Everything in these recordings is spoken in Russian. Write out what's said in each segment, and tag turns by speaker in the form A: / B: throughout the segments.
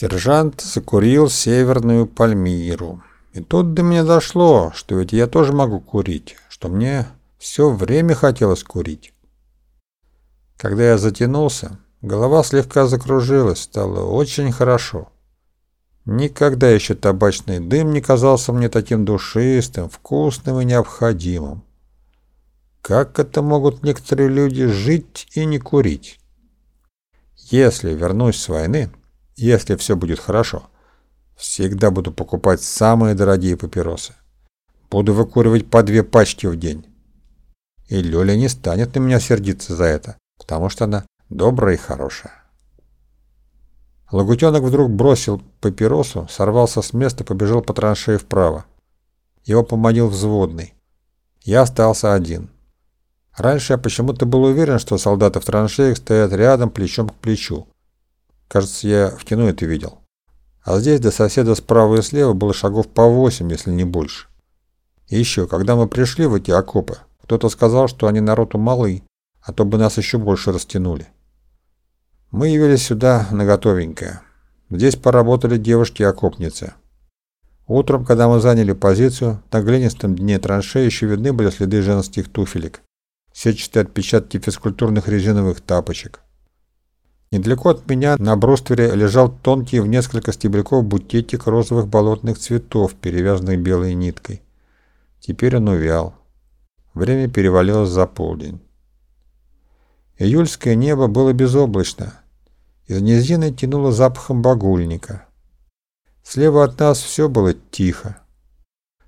A: Сержант закурил северную пальмиру. И тут до меня дошло, что ведь я тоже могу курить, что мне все время хотелось курить. Когда я затянулся, голова слегка закружилась, стало очень хорошо. Никогда еще табачный дым не казался мне таким душистым, вкусным и необходимым. Как это могут некоторые люди жить и не курить? Если вернусь с войны, если все будет хорошо, всегда буду покупать самые дорогие папиросы. Буду выкуривать по две пачки в день. И Лёля не станет на меня сердиться за это, потому что она добрая и хорошая. Лагутенок вдруг бросил папиросу, сорвался с места, побежал по траншее вправо. Его поманил взводный. Я остался один. Раньше я почему-то был уверен, что солдаты в траншеях стоят рядом, плечом к плечу. Кажется, я в кино это видел. А здесь до соседа справа и слева было шагов по восемь, если не больше. И еще, когда мы пришли в эти окопы, кто-то сказал, что они народу малы, а то бы нас еще больше растянули. Мы явились сюда на готовенькое. Здесь поработали девушки-окопницы. Утром, когда мы заняли позицию, на глинистом дне траншеи еще видны были следы женских туфелек, сетчатые отпечатки физкультурных резиновых тапочек. Недалеко от меня на бруствере лежал тонкий в несколько стебельков букетик розовых болотных цветов, перевязанный белой ниткой. Теперь он увял. Время перевалилось за полдень. Июльское небо было безоблачно. Из низины тянуло запахом багульника. Слева от нас все было тихо.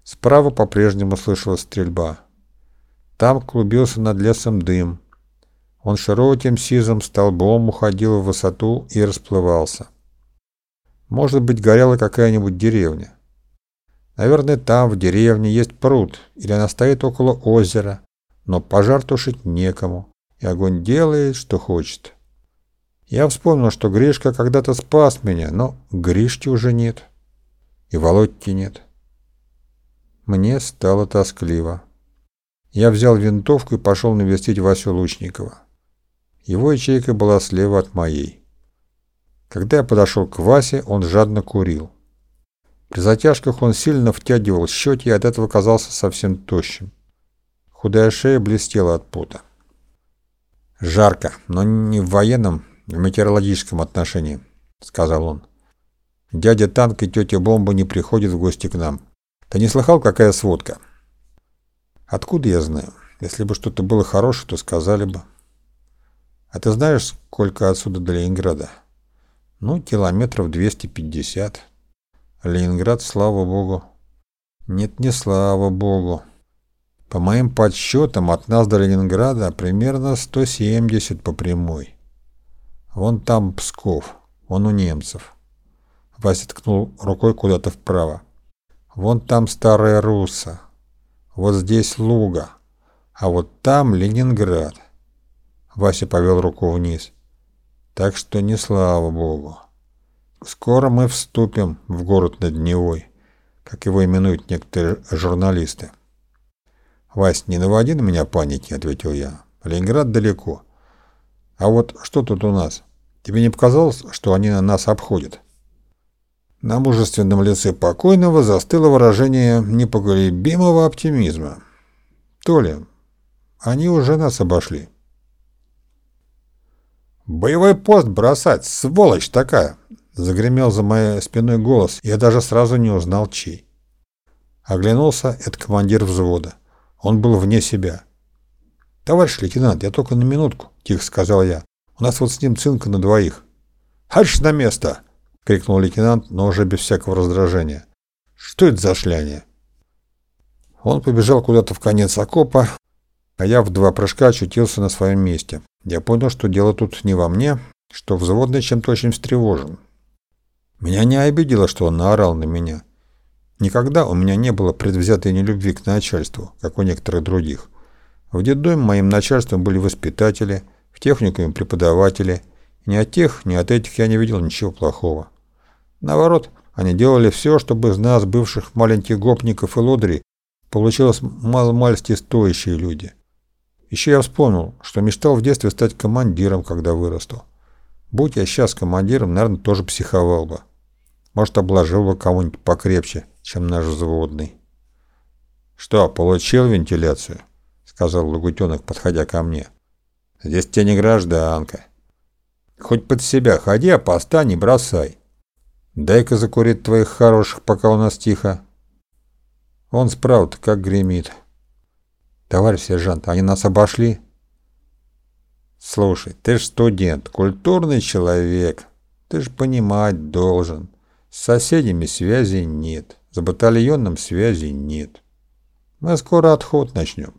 A: Справа по-прежнему слышалась стрельба. Там клубился над лесом дым. Он широким сизым столбом уходил в высоту и расплывался. Может быть, горела какая-нибудь деревня. Наверное, там, в деревне, есть пруд, или она стоит около озера, но пожар тушить некому, и огонь делает, что хочет. Я вспомнил, что Гришка когда-то спас меня, но Гришки уже нет. И Володьки нет. Мне стало тоскливо. Я взял винтовку и пошел навестить Васю Лучникова. Его ячейка была слева от моей. Когда я подошел к Васе, он жадно курил. При затяжках он сильно втягивал щеки и от этого казался совсем тощим. Худая шея блестела от пота. «Жарко, но не в военном, в метеорологическом отношении», — сказал он. «Дядя Танк и тетя Бомба не приходят в гости к нам. Ты не слыхал, какая сводка?» «Откуда я знаю? Если бы что-то было хорошее, то сказали бы». «А ты знаешь, сколько отсюда до Ленинграда?» «Ну, километров 250. Ленинград, слава богу». «Нет, не слава богу. По моим подсчетам, от нас до Ленинграда примерно 170 по прямой». Вон там Псков, вон у немцев. Вася ткнул рукой куда-то вправо. Вон там Старая Русса. Вот здесь Луга. А вот там Ленинград. Вася повел руку вниз. Так что не слава богу. Скоро мы вступим в город над Невой, как его именуют некоторые журналисты. «Вась, не наводи на меня паники», — ответил я. «Ленинград далеко. А вот что тут у нас? Тебе не показалось, что они нас обходят? На мужественном лице покойного застыло выражение непоколебимого оптимизма. Толя, они уже нас обошли. «Боевой пост бросать, сволочь такая!» Загремел за моей спиной голос, я даже сразу не узнал, чей. Оглянулся, это командир взвода. Он был вне себя. «Товарищ лейтенант, я только на минутку», — тихо сказал я. «У нас вот с ним цинка на двоих». «Харш на место!» — крикнул лейтенант, но уже без всякого раздражения. «Что это за шляне?» Он побежал куда-то в конец окопа, а я в два прыжка очутился на своем месте. Я понял, что дело тут не во мне, что взводный чем-то очень встревожен. Меня не обидело, что он наорал на меня. Никогда у меня не было предвзятой нелюбви к начальству, как у некоторых других. В детдоме моим начальством были воспитатели, в техникуме преподаватели. Ни от тех, ни от этих я не видел ничего плохого. Наоборот, они делали все, чтобы из нас, бывших маленьких гопников и лодырей, получилось мало-мальски стоящие люди. Еще я вспомнил, что мечтал в детстве стать командиром, когда вырасту. Будь я сейчас командиром, наверное, тоже психовал бы. Может, обложил бы кого-нибудь покрепче, чем наш взводный. «Что, получил вентиляцию?» — сказал Лагутенок, подходя ко мне. «Здесь тебе не гражданка. Хоть под себя ходи, а поста не бросай. Дай-ка закурить твоих хороших, пока у нас тихо». Он справа-то как гремит. «Товарищ сержант, они нас обошли?» «Слушай, ты ж студент, культурный человек. Ты ж понимать должен. С соседями связи нет, с батальоном связи нет. Мы скоро отход начнем.